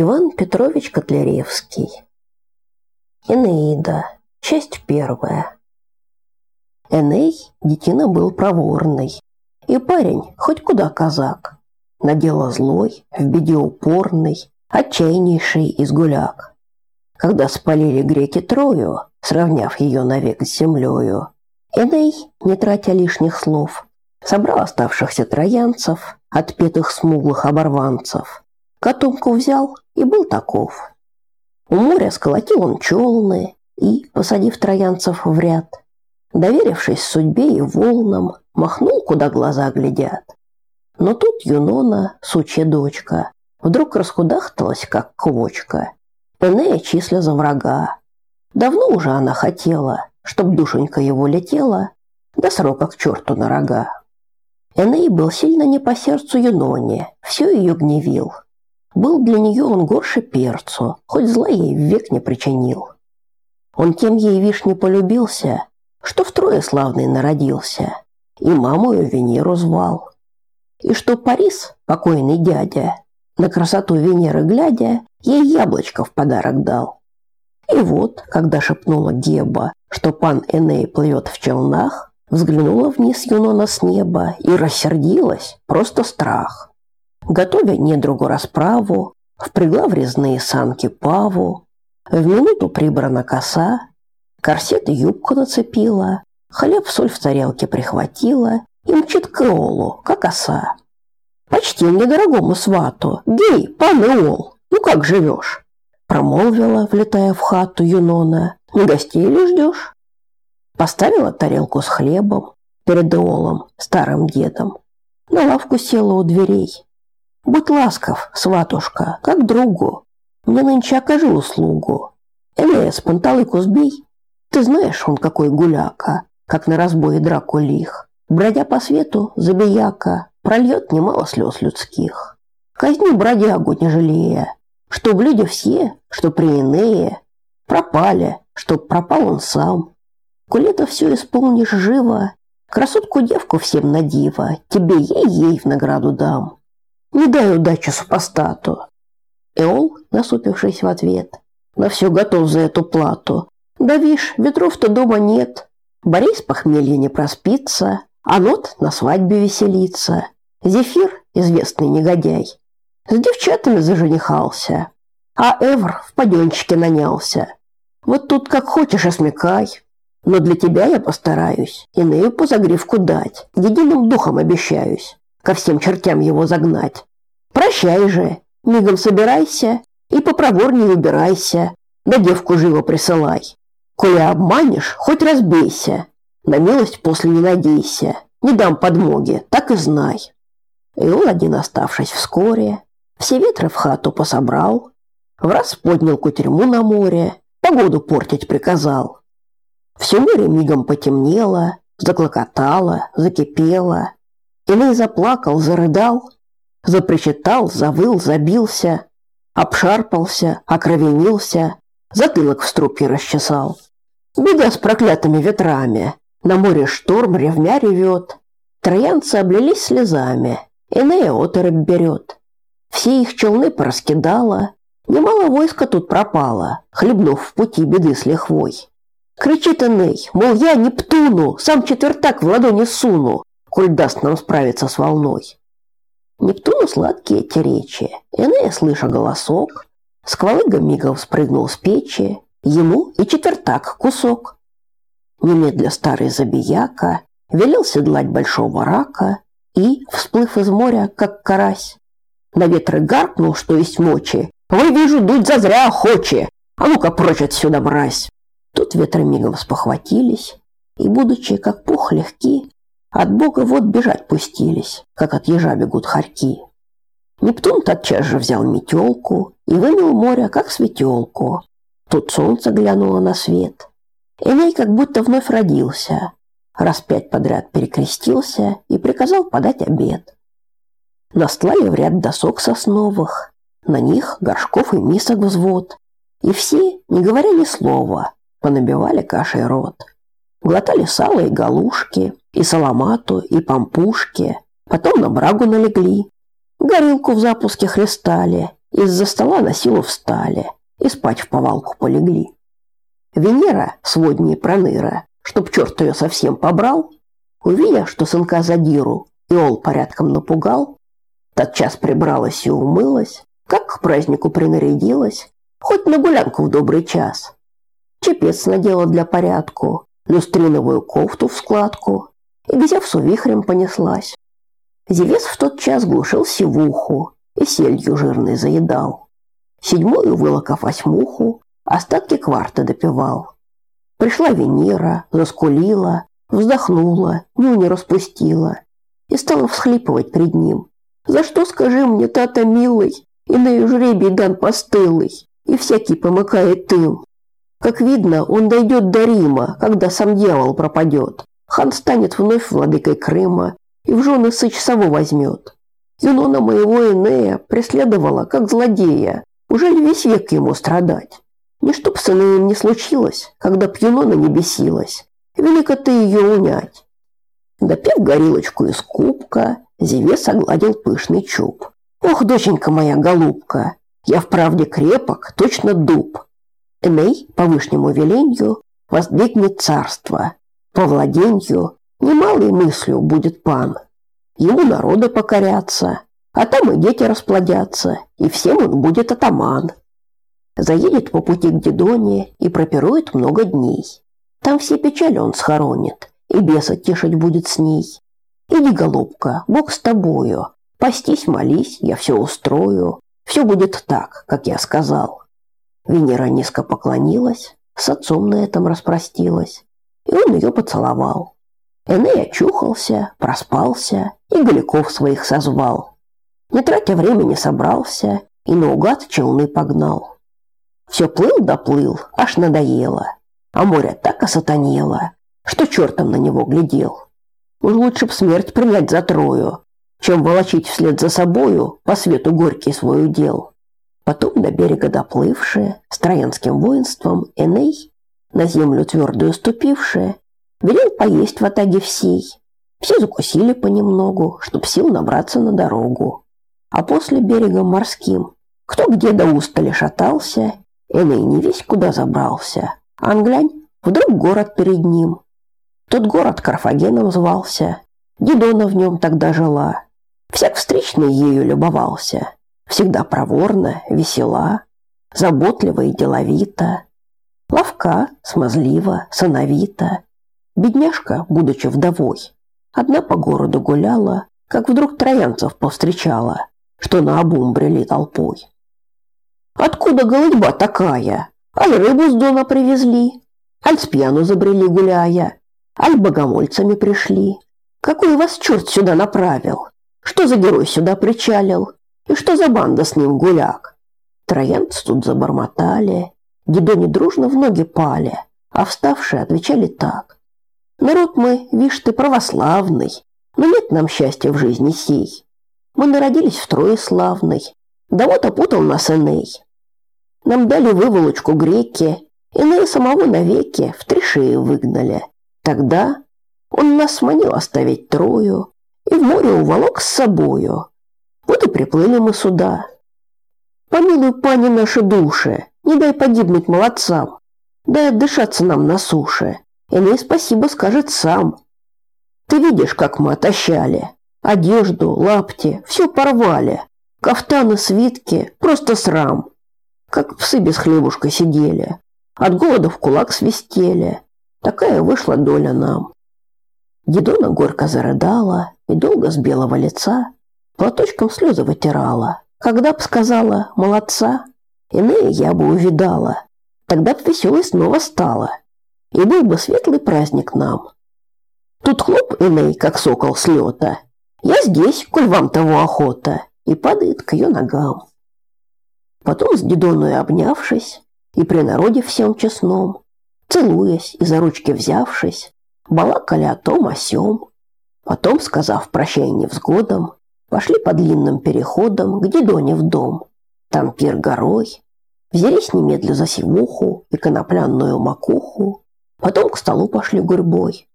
Иван Петрович Котляревский. Энеида. Часть первая. Эней детина был проворный, и парень хоть куда казак. На дело злой, в беде упорный, отчаяннейший изгуляк. Когда спалили греки Трою, сравняв ее навек с землею, Эней, не тратя лишних слов, собрал оставшихся троянцев, отпетых смуглых оборванцев, Котомку взял и был таков. У моря сколотил он челны и, посадив троянцев в ряд, доверившись судьбе и волнам, махнул, куда глаза глядят. Но тут Юнона, сучья дочка, вдруг раскудахталась, как квочка, Энея числя за врага. Давно уже она хотела, чтоб душенька его летела, до срока к черту на рога. Эней был сильно не по сердцу Юноне, все ее гневил – был для нее он горше перцу, хоть зла ей век не причинил. Он тем ей вишь не полюбился, что втрое славный народился, и маму ее Венеру звал. И что Парис, покойный дядя, на красоту Венеры глядя, ей яблочко в подарок дал. И вот, когда шепнула Геба, что пан Эней плывет в челнах, взглянула вниз Юнона с неба и рассердилась, просто страх готовя недругу расправу, впрягла в резные санки паву, в минуту прибрана коса, корсет и юбку нацепила, хлеб соль в тарелке прихватила и мчит к Эолу, как оса. «Почти мне дорогому свату, гей, пан Эол, ну как живешь?» Промолвила, влетая в хату Юнона, «Не гостей ли ждешь?» Поставила тарелку с хлебом перед Эолом, старым дедом. На лавку села у дверей, Будь ласков, сватушка, как другу. Мне нынче окажи услугу. Элея, панталыку сбей. Ты знаешь, он какой гуляка, как на разбое драку лих. Бродя по свету, забияка, прольет немало слез людских. Казни бродягу, не жалея, чтоб люди все, что при Энее, пропали, чтоб пропал он сам. Это все исполнишь живо, красотку девку всем на диво, тебе ей-ей в награду дам. Не дай удачи супостату. Эол, насупившись в ответ, на все готов за эту плату. Да вишь, ветров-то дома нет. Борис похмелья не проспится, а нот на свадьбе веселится. Зефир, известный негодяй, с девчатами заженихался, а Эвр в паденчике нанялся. Вот тут как хочешь осмекай, но для тебя я постараюсь, иную по загривку дать, единым духом обещаюсь ко всем чертям его загнать. Прощай же, мигом собирайся и попроворнее убирайся, да девку живо присылай. Коли обманешь, хоть разбейся, на милость после не надейся, не дам подмоги, так и знай. И он один, оставшись вскоре, все ветры в хату пособрал, в раз поднял кутерьму на море, погоду портить приказал. Все море мигом потемнело, заклокотало, закипело, Иной заплакал, зарыдал, запричитал, завыл, забился, обшарпался, окровенился, затылок в струпе расчесал. Беда с проклятыми ветрами, на море шторм ревмя ревет, троянцы облились слезами, Энея оторопь берет. Все их челны пораскидала, немало войска тут пропало, хлебнув в пути беды с лихвой. Кричит Эней, мол, я Нептуну, сам четвертак в ладони суну, коль даст нам справиться с волной. Нептуну сладкие эти речи. Энея, слыша голосок, сквалыга мигом спрыгнул с печи, ему и четвертак кусок. Немедля старый забияка велел седлать большого рака и, всплыв из моря, как карась, на ветры гаркнул, что есть мочи. «Вы, вижу, дуть зазря охочи! А ну-ка прочь отсюда, мразь!» Тут ветры мигом спохватились, и, будучи как пух легки, от бога вот бежать пустились, как от ежа бегут хорьки. Нептун тотчас же взял метелку и вымел море, как светелку. Тут солнце глянуло на свет. Эней как будто вновь родился, раз пять подряд перекрестился и приказал подать обед. Настлали в ряд досок сосновых, на них горшков и мисок взвод, и все, не говоря ни слова, понабивали кашей рот. Глотали сало и галушки, и саламату, и пампушки, потом на брагу налегли, горилку в запуске хлестали, из-за стола на силу встали и спать в повалку полегли. Венера, своднее проныра, чтоб черт ее совсем побрал, увидя, что сынка задиру и ол порядком напугал, тотчас прибралась и умылась, как к празднику принарядилась, хоть на гулянку в добрый час. Чепец надела для порядку, люстриновую кофту в складку и, взяв сувихрем, понеслась. Зевес в тот час глушил сивуху и сельдью жирной заедал. Седьмую, вылокав восьмуху, остатки кварта допивал. Пришла Венера, заскулила, вздохнула, нюни распустила и стала всхлипывать пред ним. «За что, скажи мне, тата милый, и на жребий дан постылый, и всякий помыкает им?» Как видно, он дойдет до Рима, когда сам дьявол пропадет. Хан станет вновь владыкой Крыма и в жены сыч возьмет. Юнона моего Энея преследовала, как злодея. Уже ли весь век ему страдать? Не чтоб с Энеем не случилось, когда б Юнона не бесилась. Велико ты ее унять. Допив горилочку из кубка, Зевес огладил пышный чуб. Ох, доченька моя голубка, я вправде крепок, точно дуб. Эней по вышнему веленью воздвигнет царство, по владенью немалой мыслью будет пан. Ему народы покорятся, а там и дети расплодятся, и всем он будет атаман. Заедет по пути к Дидоне и пропирует много дней. Там все печали он схоронит, и беса тешить будет с ней. Иди, голубка, Бог с тобою, пастись, молись, я все устрою, все будет так, как я сказал. Венера низко поклонилась, с отцом на этом распростилась, и он ее поцеловал. Эней очухался, проспался и голиков своих созвал. Не тратя времени собрался и наугад челны погнал. Все плыл доплыл, аж надоело, а море так осатанело, что чертом на него глядел. Уж лучше б смерть принять за трою, чем волочить вслед за собою по свету горький свой удел. Потом до берега доплывшие, с троянским воинством Эней, на землю твердую ступившие, велел поесть в атаге всей. Все закусили понемногу, чтоб сил набраться на дорогу. А после берегом морским, кто где до устали шатался, Эней не весь куда забрался. Англянь, вдруг город перед ним. Тот город Карфагеном звался, Дидона в нем тогда жила. Всяк встречный ею любовался всегда проворна, весела, заботлива и деловита, ловка, смазлива, сановита. Бедняжка, будучи вдовой, одна по городу гуляла, как вдруг троянцев повстречала, что на обум брели толпой. Откуда голодьба такая? Аль рыбу с дона привезли, аль с пьяну забрели гуляя, аль богомольцами пришли. Какой вас черт сюда направил? Что за герой сюда причалил? И что за банда с ним гуляк? Троянцы тут забормотали, Гедони дружно в ноги пали, а вставшие отвечали так. Народ мы, вишь ты, православный, но нет нам счастья в жизни сей. Мы народились в трое славной, да вот опутал нас Эней. Нам дали выволочку греки, Энея самого навеки в три шеи выгнали. Тогда он нас сманил оставить трою и в море уволок с собою, вот и приплыли мы сюда. Помилуй, пани, наши души, не дай погибнуть молодцам. Дай отдышаться нам на суше. Иной спасибо скажет сам. Ты видишь, как мы отощали. Одежду, лапти, все порвали. Кафтаны, свитки, просто срам. Как псы без хлебушка сидели. От голода в кулак свистели. Такая вышла доля нам. Дедона горько зарыдала и долго с белого лица платочком слезы вытирала. Когда б сказала «молодца», иные я бы увидала, тогда б веселой снова стала, и был бы светлый праздник нам. Тут хлоп иной, как сокол с лета. Я здесь, коль вам того охота, и падает к ее ногам. Потом с дедоной обнявшись, и при народе всем честном, целуясь и за ручки взявшись, балакали о том о сём. Потом, сказав прощай невзгодам, Пошли по длинным переходам к Дидоне в дом. Там пир горой. Взялись немедля за сивуху и конопляную макуху. Потом к столу пошли гурьбой.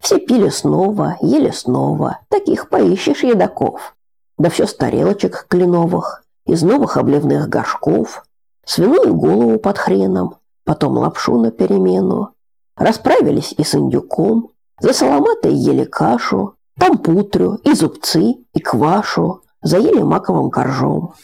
Все пили снова, ели снова. Таких поищешь едоков. Да все с тарелочек кленовых. из новых обливных горшков, свиную голову под хреном, потом лапшу на перемену. Расправились и с индюком, за соломатой ели кашу, там путрю, и зубцы, и квашу, заели маковым коржом.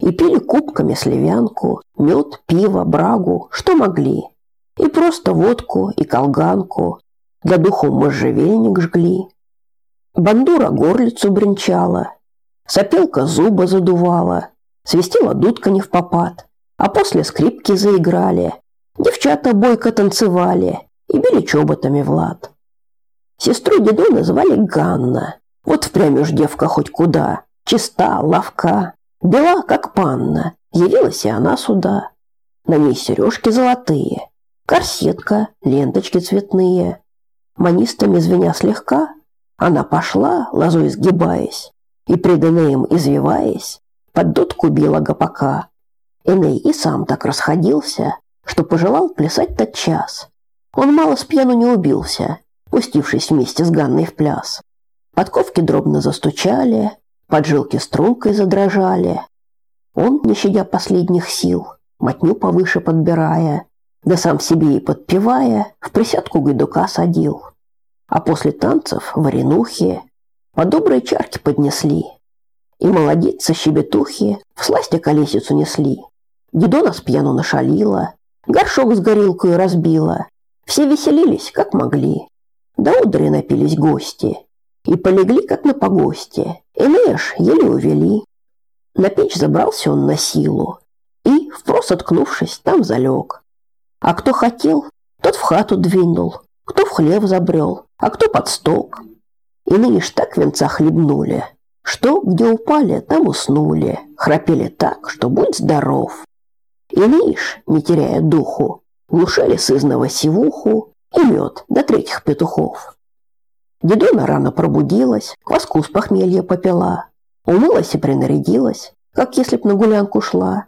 И пили кубками сливянку, мед, пиво, брагу, что могли. И просто водку, и колганку. Для духу можжевельник жгли. Бандура горлицу бренчала, сопелка зуба задувала, свистела дудка не в попад, а после скрипки заиграли, девчата бойко танцевали и били чоботами в лад. Сестру деду называли Ганна, вот впрямь уж девка хоть куда, чиста, ловка, бела, как панна, явилась и она сюда. На ней сережки золотые, корсетка, ленточки цветные. Манистами звеня слегка, она пошла, лозой сгибаясь, и пред Энеем извиваясь, под дудку била гопака. Эней и сам так расходился, что пожелал плясать тот час. Он мало с пьяну не убился, пустившись вместе с Ганной в пляс. Подковки дробно застучали, поджилки стрункой задрожали. Он, не щадя последних сил, мотню повыше подбирая, да сам себе и подпевая, в присядку гайдука садил а после танцев варенухи по доброй чарке поднесли. И молодицы щебетухи в сласти колесицу несли. Дедона с пьяну нашалила, горшок с горилкой разбила. Все веселились, как могли. До удары напились гости и полегли, как на погосте. Энея еле увели. На печь забрался он на силу и, впрос откнувшись, там залег. А кто хотел, тот в хату двинул, кто в хлев забрел, а кто под сток. Иные ж так венца хлебнули, что где упали, там уснули, храпели так, что будь здоров. Иные ж, не теряя духу, глушали сызного сивуху и мед до третьих петухов. Дедона рано пробудилась, кваску с похмелья попила, умылась и принарядилась, как если б на гулянку шла.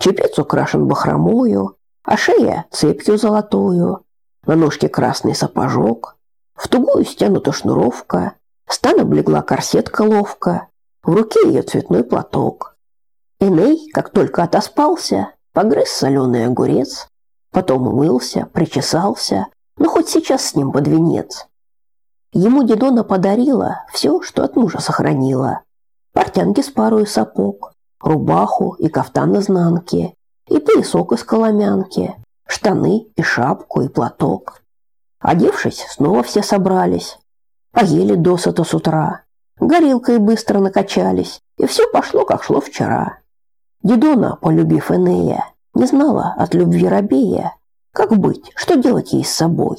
Чепец украшен бахромою, а шея цепью золотую, на ножке красный сапожок, в тугую стянута шнуровка, стан облегла корсетка ловко, в руке ее цветной платок. Эней, как только отоспался, погрыз соленый огурец, потом умылся, причесался, ну хоть сейчас с ним под венец. Ему Дедона подарила все, что от мужа сохранила. Портянки с парой сапог, рубаху и кафтан изнанки, и поясок из коломянки, штаны и шапку и платок. Одевшись, снова все собрались. Поели досыта с утра. Горилкой быстро накачались, и все пошло, как шло вчера. Дедона, полюбив Энея, не знала от любви рабея, как быть, что делать ей с собой.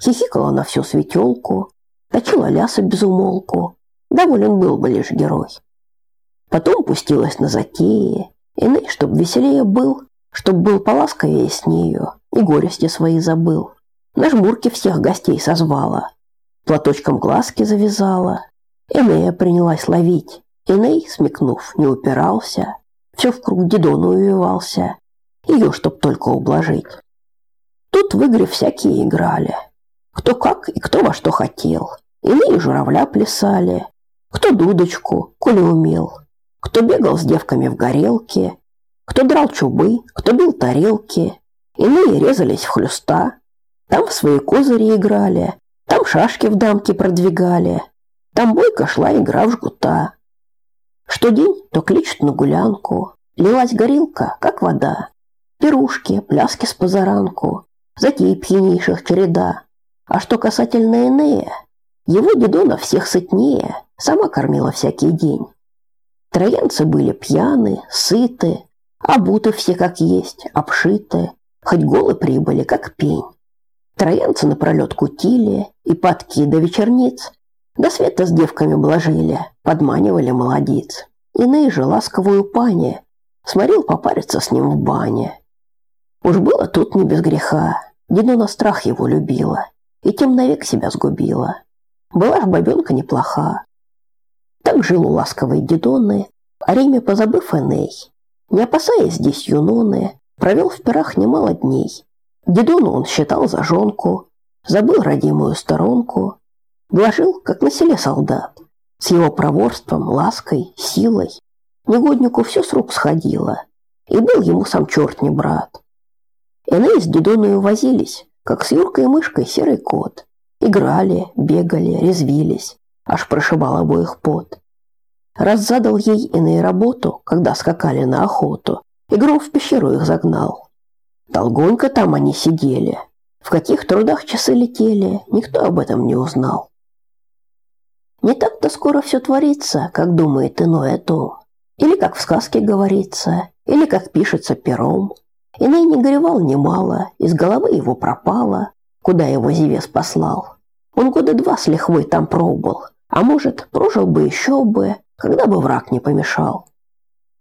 Хихикала на всю светелку, точила лясы без умолку. Доволен был бы лишь герой. Потом пустилась на затеи, Эней, чтоб веселее был, чтоб был поласковее с нею, и горести свои забыл. На жмурке всех гостей созвала. Платочком глазки завязала. Энея принялась ловить. Эней, смекнув, не упирался. Все в круг Дидона увивался. Ее, чтоб только ублажить. Тут в игры всякие играли. Кто как и кто во что хотел. Иные журавля плясали. Кто дудочку, коли умел. Кто бегал с девками в горелке. Кто драл чубы, кто бил тарелки. Иные резались в хлюста, там в свои козыри играли, там шашки в дамки продвигали, там бойко шла игра в жгута. Что день, то кличут на гулянку, лилась горилка, как вода. Пирушки, пляски с позаранку, затеи пьянейших череда. А что касательно Энея, его дедона всех сытнее, сама кормила всякий день. Троянцы были пьяны, сыты, обуты все как есть, обшиты, хоть голы прибыли, как пень. Троянцы напролет кутили и подки до вечерниц. До света с девками блажили, подманивали молодиц. Иные же ласковую пани сморил попариться с ним в бане. Уж было тут не без греха, Дедона страх его любила и тем навек себя сгубила. Была ж бабенка неплоха. Так жил у ласковой Дедоны, о Риме позабыв Эней. Не опасаясь здесь Юноны, провел в пирах немало дней, Дедону он считал за жонку, забыл родимую сторонку, блажил, как на селе солдат, с его проворством, лаской, силой. Негоднику все с рук сходило, и был ему сам черт не брат. Иные с дедоною возились, как с Юркой мышкой серый кот. Играли, бегали, резвились, аж прошибал обоих пот. Раз задал ей иные работу, когда скакали на охоту, игру в пещеру их загнал. Долгонько там они сидели, в каких трудах часы летели, никто об этом не узнал. Не так-то скоро все творится, как думает иной о том. Или как в сказке говорится, или как пишется пером. Иной не горевал немало, из головы его пропало, куда его Зевес послал. Он года два с лихвой там пробыл, а может, прожил бы еще бы, когда бы враг не помешал.